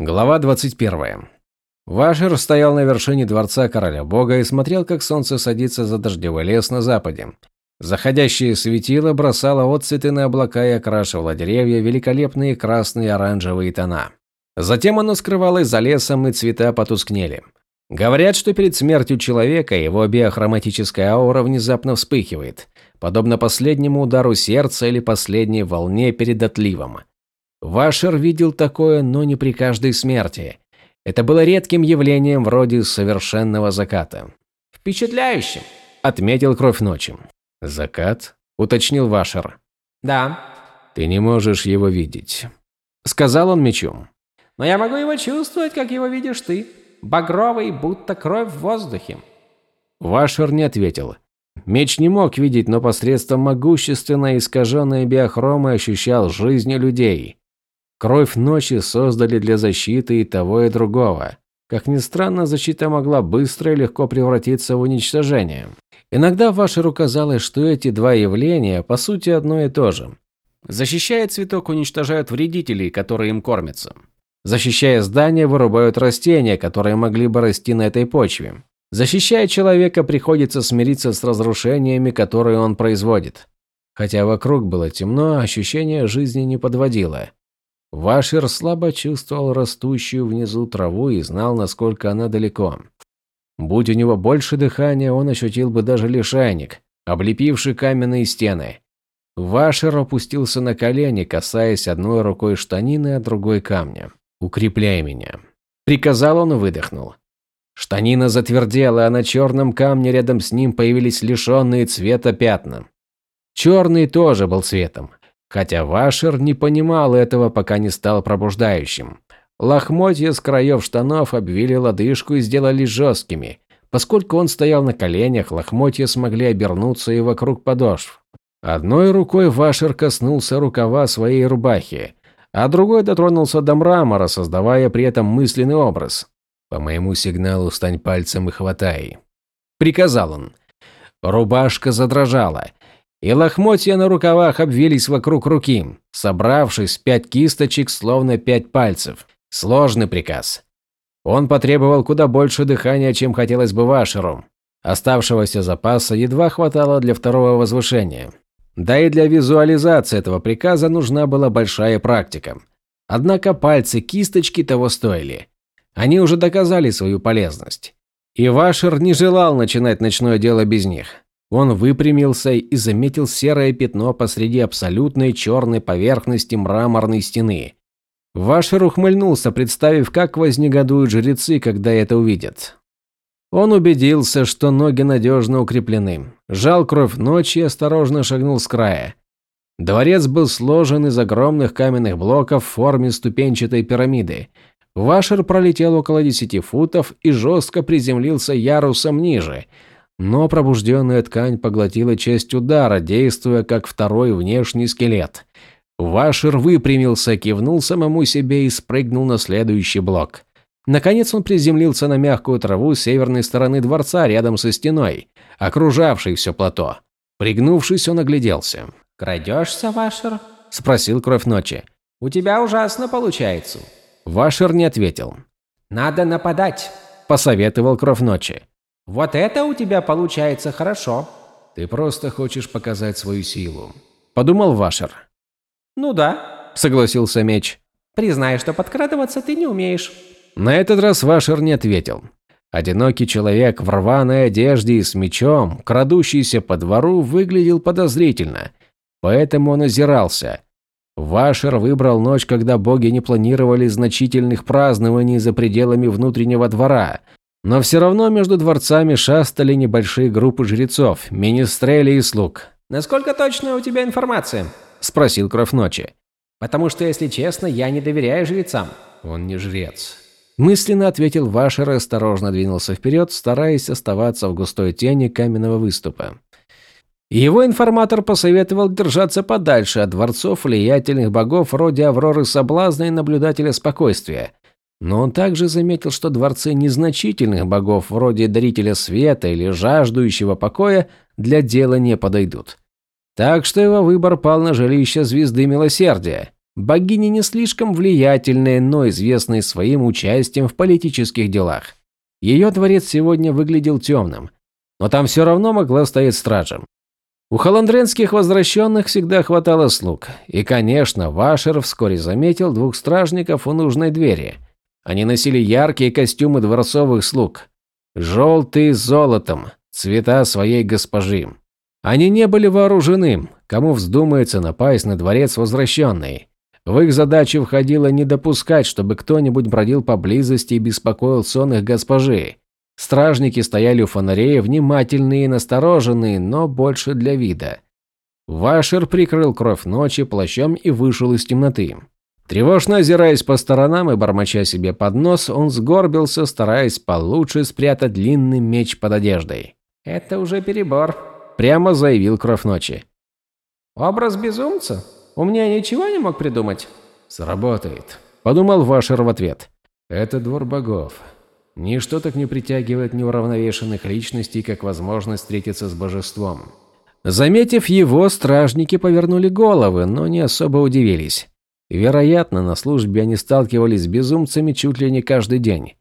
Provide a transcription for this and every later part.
Глава 21. Вашер стоял на вершине дворца короля бога и смотрел, как солнце садится за дождевой лес на западе. Заходящее светило бросало отцветы на облака и окрашивало деревья великолепные красные и оранжевые тона. Затем оно скрывалось за лесом, и цвета потускнели. Говорят, что перед смертью человека его биохроматическая аура внезапно вспыхивает, подобно последнему удару сердца или последней волне перед отливом. Вашер видел такое, но не при каждой смерти. Это было редким явлением вроде совершенного заката. «Впечатляющим», – отметил Кровь Ночи. «Закат?» – уточнил Вашер. «Да». «Ты не можешь его видеть», – сказал он мечом. «Но я могу его чувствовать, как его видишь ты. Багровый, будто кровь в воздухе». Вашер не ответил. Меч не мог видеть, но посредством могущественной искаженной биохромы ощущал жизни людей. Кровь ночи создали для защиты и того, и другого. Как ни странно, защита могла быстро и легко превратиться в уничтожение. Иногда Вашеру казалось, что эти два явления по сути одно и то же. Защищая цветок, уничтожают вредителей, которые им кормятся. Защищая здания, вырубают растения, которые могли бы расти на этой почве. Защищая человека, приходится смириться с разрушениями, которые он производит. Хотя вокруг было темно, ощущение жизни не подводило. Вашер слабо чувствовал растущую внизу траву и знал, насколько она далеко. Будь у него больше дыхания, он ощутил бы даже лишайник, облепивший каменные стены. Вашер опустился на колени, касаясь одной рукой штанины, а другой камня. «Укрепляй меня», – приказал он и выдохнул. Штанина затвердела, а на черном камне рядом с ним появились лишенные цвета пятна. Черный тоже был цветом, Хотя Вашер не понимал этого, пока не стал пробуждающим. Лохмотья с краев штанов обвили лодыжку и сделали жесткими. Поскольку он стоял на коленях, лохмотья смогли обернуться и вокруг подошв. Одной рукой Вашер коснулся рукава своей рубахи, а другой дотронулся до мрамора, создавая при этом мысленный образ. «По моему сигналу стань пальцем и хватай», – приказал он. Рубашка задрожала – и лохмотья на рукавах обвились вокруг руки, собравшись пять кисточек, словно пять пальцев. Сложный приказ. Он потребовал куда больше дыхания, чем хотелось бы Вашеру. Оставшегося запаса едва хватало для второго возвышения. Да и для визуализации этого приказа нужна была большая практика. Однако пальцы кисточки того стоили. Они уже доказали свою полезность. И Вашер не желал начинать ночное дело без них. Он выпрямился и заметил серое пятно посреди абсолютной черной поверхности мраморной стены. Вашер ухмыльнулся, представив, как вознегодуют жрецы, когда это увидят. Он убедился, что ноги надежно укреплены. Жал кровь ночи и осторожно шагнул с края. Дворец был сложен из огромных каменных блоков в форме ступенчатой пирамиды. Вашер пролетел около десяти футов и жестко приземлился ярусом ниже – но пробужденная ткань поглотила часть удара, действуя как второй внешний скелет. Вашер выпрямился, кивнул самому себе и спрыгнул на следующий блок. Наконец он приземлился на мягкую траву с северной стороны дворца рядом со стеной, окружавшей все плато. Пригнувшись, он огляделся. «Крадешься, Вашер?» – спросил Кровь Ночи. «У тебя ужасно получается». Вашер не ответил. «Надо нападать», – посоветовал Кровь Ночи. Вот это у тебя получается хорошо. Ты просто хочешь показать свою силу. Подумал Вашер. Ну да, согласился Меч. Признай, что подкрадываться ты не умеешь. На этот раз Вашер не ответил. Одинокий человек в рваной одежде и с мечом, крадущийся по двору, выглядел подозрительно. Поэтому он озирался. Вашер выбрал ночь, когда боги не планировали значительных празднований за пределами внутреннего двора, но все равно между дворцами шастали небольшие группы жрецов, министрелей и слуг. «Насколько точная у тебя информация?» – спросил Кровь Ночи. «Потому что, если честно, я не доверяю жрецам». «Он не жрец». Мысленно ответил Вашер и осторожно двинулся вперед, стараясь оставаться в густой тени каменного выступа. Его информатор посоветовал держаться подальше от дворцов влиятельных богов вроде Авроры Соблазна и Наблюдателя Спокойствия, но он также заметил, что дворцы незначительных богов, вроде Дарителя Света или Жаждущего Покоя, для дела не подойдут. Так что его выбор пал на жилище Звезды Милосердия. богиня не слишком влиятельная, но известная своим участием в политических делах. Ее дворец сегодня выглядел темным, но там все равно могла стоять стражем. У холандренских возвращенных всегда хватало слуг. И, конечно, Вашер вскоре заметил двух стражников у нужной двери. Они носили яркие костюмы дворцовых слуг. Желтые с золотом, цвета своей госпожи. Они не были вооружены, кому вздумается напасть на дворец возвращенный. В их задачу входило не допускать, чтобы кто-нибудь бродил поблизости и беспокоил сон их госпожи. Стражники стояли у фонарей, внимательные и настороженные, но больше для вида. Вашер прикрыл кровь ночи плащом и вышел из темноты. Тревожно озираясь по сторонам и бормоча себе под нос, он сгорбился, стараясь получше спрятать длинный меч под одеждой. «Это уже перебор», – прямо заявил кровь ночи. «Образ безумца? У меня ничего не мог придумать?» «Сработает», – подумал Вашер в ответ. «Это двор богов. Ничто так не притягивает неуравновешенных личностей, как возможность встретиться с божеством. Заметив его, стражники повернули головы, но не особо удивились. Вероятно, на службе они сталкивались с безумцами чуть ли не каждый день.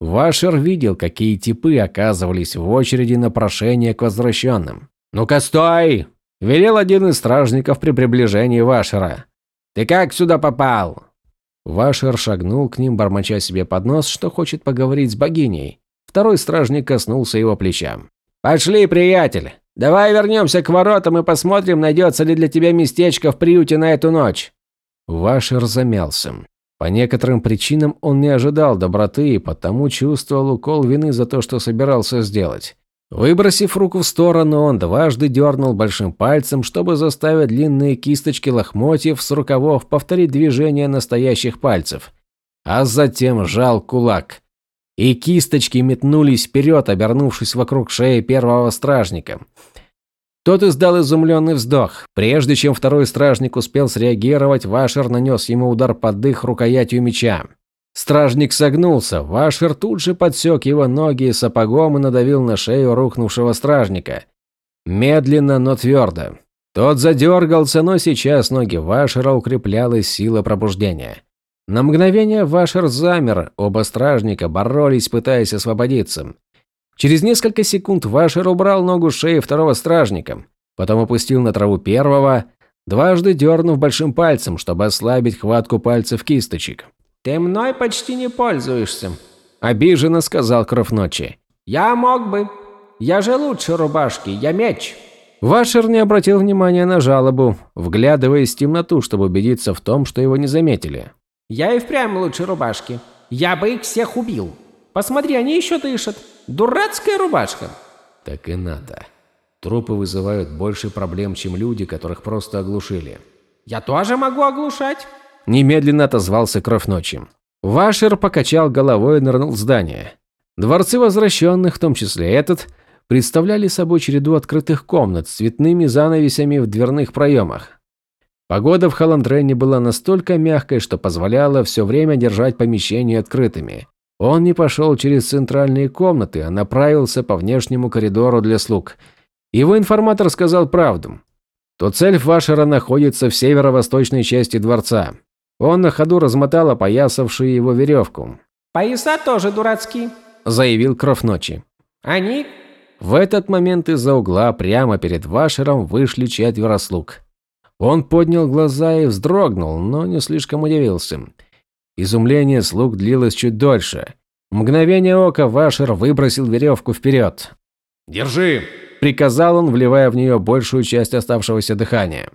Вашер видел, какие типы оказывались в очереди на прошение к возвращенным. «Ну-ка, стой!» – велел один из стражников при приближении Вашера. «Ты как сюда попал?» Вашер шагнул к ним, бормоча себе под нос, что хочет поговорить с богиней. Второй стражник коснулся его плеча. «Пошли, приятель! Давай вернемся к воротам и посмотрим, найдется ли для тебя местечко в приюте на эту ночь!» Вашер замялся. По некоторым причинам он не ожидал доброты и потому чувствовал укол вины за то, что собирался сделать. Выбросив руку в сторону, он дважды дернул большим пальцем, чтобы заставить длинные кисточки лохмотьев с рукавов повторить движение настоящих пальцев. А затем сжал кулак. И кисточки метнулись вперед, обернувшись вокруг шеи первого стражника. Тот издал изумленный вздох. Прежде чем второй стражник успел среагировать, Вашер нанес ему удар под дых рукоятью меча. Стражник согнулся, Вашер тут же подсек его ноги сапогом и надавил на шею рухнувшего стражника. Медленно, но твердо. Тот задергался, но сейчас ноги Вашера укреплялась сила пробуждения. На мгновение Вашер замер, оба стражника боролись, пытаясь освободиться. Через несколько секунд Вашер убрал ногу с шеи второго стражника, потом опустил на траву первого, дважды дернув большим пальцем, чтобы ослабить хватку пальцев кисточек. «Ты мной почти не пользуешься», – обиженно сказал Кровь Ночи. «Я мог бы. Я же лучше рубашки, я меч». Вашер не обратил внимания на жалобу, вглядываясь в темноту, чтобы убедиться в том, что его не заметили. «Я и впрямь лучше рубашки. Я бы их всех убил. Посмотри, они еще дышат. Дурацкая рубашка». «Так и надо. Трупы вызывают больше проблем, чем люди, которых просто оглушили». «Я тоже могу оглушать». Немедленно отозвался Кровь Ночи. Вашер покачал головой и нырнул в здание. Дворцы возвращенных, в том числе этот, представляли собой череду открытых комнат с цветными занавесями в дверных проемах. Погода в Халандрене была настолько мягкой, что позволяла все время держать помещения открытыми. Он не пошел через центральные комнаты, а направился по внешнему коридору для слуг. Его информатор сказал правду. То цель Вашера находится в северо-восточной части дворца. Он на ходу размотал опоясавшую его веревку. «Пояса тоже дурацкие», – заявил Кровь Ночи. «Они...» В этот момент из-за угла прямо перед Вашером вышли четверо слуг. Он поднял глаза и вздрогнул, но не слишком удивился. Изумление слуг длилось чуть дольше. В мгновение ока Вашер выбросил веревку вперед. «Держи!» – приказал он, вливая в нее большую часть оставшегося дыхания.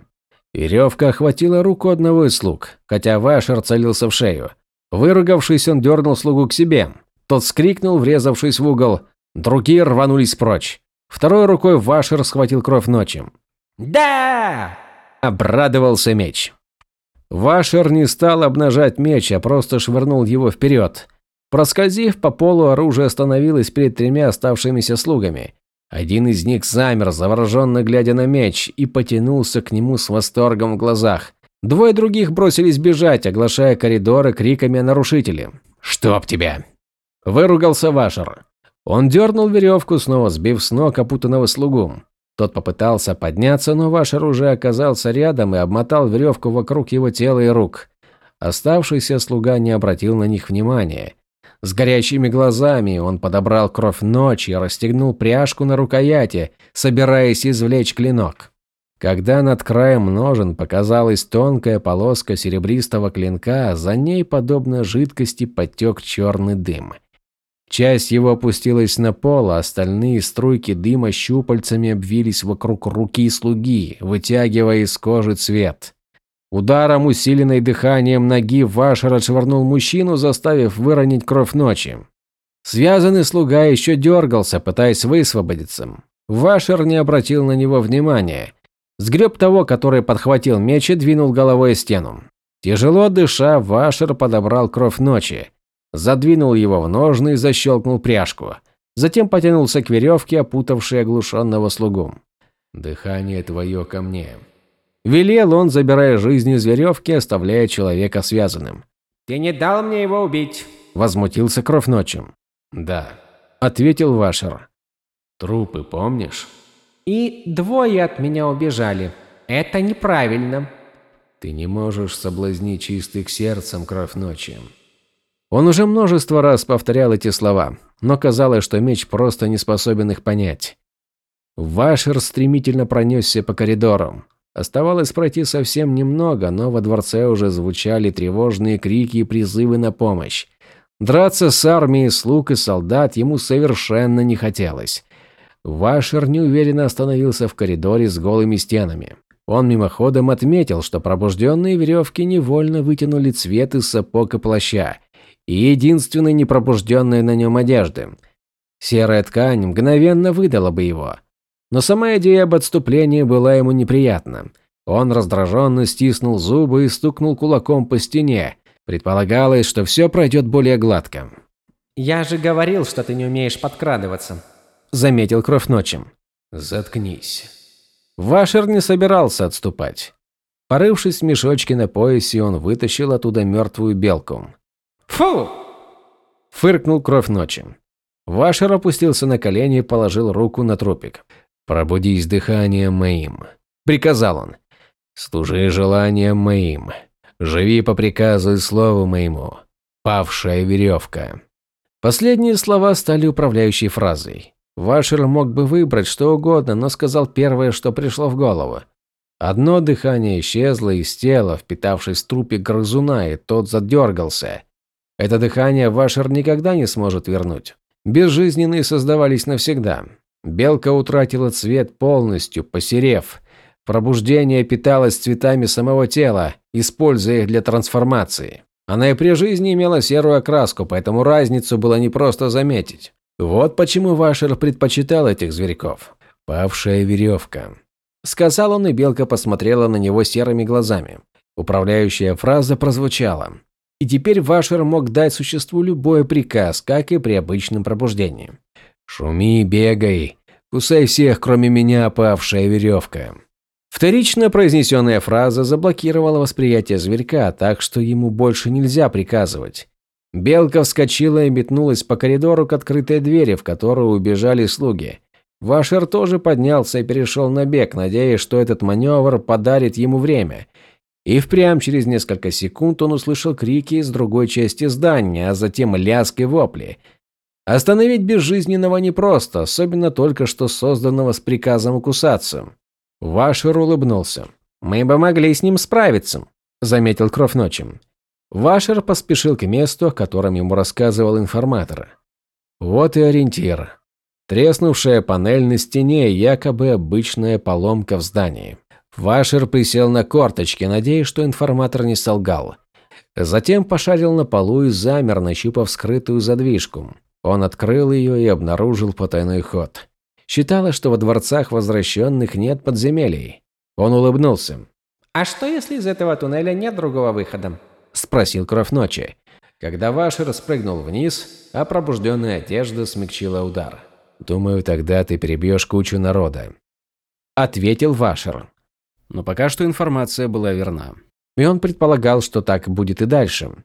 Веревка охватила руку одного из слуг, хотя Вашер целился в шею. Выругавшись, он дернул слугу к себе. Тот скрикнул, врезавшись в угол. Другие рванулись прочь. Второй рукой Вашер схватил кровь ночи. «Да!» – обрадовался меч. Вашер не стал обнажать меч, а просто швырнул его вперед. Проскользив по полу, оружие остановилось перед тремя оставшимися слугами. Один из них замер, завороженно глядя на меч, и потянулся к нему с восторгом в глазах. Двое других бросились бежать, оглашая коридоры криками о нарушителе. «Чтоб тебя!» Выругался Вашер. Он дернул веревку, снова сбив с ног опутанного слугу. Тот попытался подняться, но Вашер уже оказался рядом и обмотал веревку вокруг его тела и рук. Оставшийся слуга не обратил на них внимания. С горящими глазами он подобрал кровь ночи и расстегнул пряжку на рукояти, собираясь извлечь клинок. Когда над краем ножен показалась тонкая полоска серебристого клинка, за ней, подобно жидкости, потек черный дым. Часть его опустилась на пол, а остальные струйки дыма щупальцами обвились вокруг руки слуги, вытягивая из кожи цвет. Ударом, усиленной дыханием ноги, Вашер отшвырнул мужчину, заставив выронить кровь ночи. Связанный слуга еще дергался, пытаясь высвободиться. Вашер не обратил на него внимания. Сгреб того, который подхватил меч и двинул головой стену. Тяжело дыша, Вашер подобрал кровь ночи. Задвинул его в ножны и защелкнул пряжку. Затем потянулся к веревке, опутавшей оглушенного слугу. «Дыхание твое ко мне», Велел он, забирая жизнь из веревки, оставляя человека связанным. «Ты не дал мне его убить!» – возмутился Кровь ночью. «Да», – ответил Вашер. «Трупы помнишь?» «И двое от меня убежали. Это неправильно». «Ты не можешь соблазнить чистых сердцем Кровь ночи». Он уже множество раз повторял эти слова, но казалось, что меч просто не способен их понять. Вашер стремительно пронесся по коридорам. Оставалось пройти совсем немного, но во дворце уже звучали тревожные крики и призывы на помощь. Драться с армией слуг и солдат ему совершенно не хотелось. Вашер неуверенно остановился в коридоре с голыми стенами. Он мимоходом отметил, что пробужденные веревки невольно вытянули цвет из сапог и плаща, и единственной непробужденной на нем одежды. Серая ткань мгновенно выдала бы его – но сама идея об отступлении была ему неприятна. Он раздраженно стиснул зубы и стукнул кулаком по стене. Предполагалось, что все пройдет более гладко. «Я же говорил, что ты не умеешь подкрадываться», — заметил Кровь ночи. «Заткнись». Вашер не собирался отступать. Порывшись в мешочке на поясе, он вытащил оттуда мертвую белку. «Фу!» — фыркнул Кровь ночи. Вашер опустился на колени и положил руку на трупик. «Пробудись дыханием моим», — приказал он. «Служи желанием моим. Живи по приказу и слову моему. Павшая веревка». Последние слова стали управляющей фразой. Вашер мог бы выбрать что угодно, но сказал первое, что пришло в голову. Одно дыхание исчезло из тела, впитавшись в трупик грызуна, и тот задергался. Это дыхание Вашер никогда не сможет вернуть. Безжизненные создавались навсегда. Белка утратила цвет полностью, посерев. Пробуждение питалось цветами самого тела, используя их для трансформации. Она и при жизни имела серую окраску, поэтому разницу было непросто заметить. Вот почему Вашер предпочитал этих зверьков. «Павшая веревка», – сказал он, и белка посмотрела на него серыми глазами. Управляющая фраза прозвучала. И теперь Вашер мог дать существу любой приказ, как и при обычном пробуждении. «Шуми, бегай, кусай всех, кроме меня, павшая веревка». Вторично произнесенная фраза заблокировала восприятие зверька, так что ему больше нельзя приказывать. Белка вскочила и метнулась по коридору к открытой двери, в которую убежали слуги. Вашер тоже поднялся и перешел на бег, надеясь, что этот маневр подарит ему время. И впрямь через несколько секунд он услышал крики из другой части здания, а затем лязг и вопли – Остановить безжизненного непросто, особенно только что созданного с приказом кусаться. Вашер улыбнулся. «Мы бы могли с ним справиться», – заметил Кровь ночи. Вашер поспешил к месту, о котором ему рассказывал информатор. Вот и ориентир. Треснувшая панель на стене, якобы обычная поломка в здании. Вашер присел на корточки, надеясь, что информатор не солгал. Затем пошарил на полу и замер, нащупав скрытую задвижку. Он открыл ее и обнаружил потайной ход. Считалось, что во дворцах возвращенных нет подземелий. Он улыбнулся. «А что, если из этого туннеля нет другого выхода?» – спросил Кровь Ночи. Когда Вашер спрыгнул вниз, а пробужденная одежда смягчила удар. «Думаю, тогда ты перебьешь кучу народа», – ответил Вашер. Но пока что информация была верна. И он предполагал, что так будет и дальше –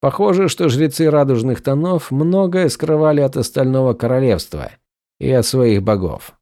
Похоже, что жрецы радужных тонов многое скрывали от остального королевства и от своих богов.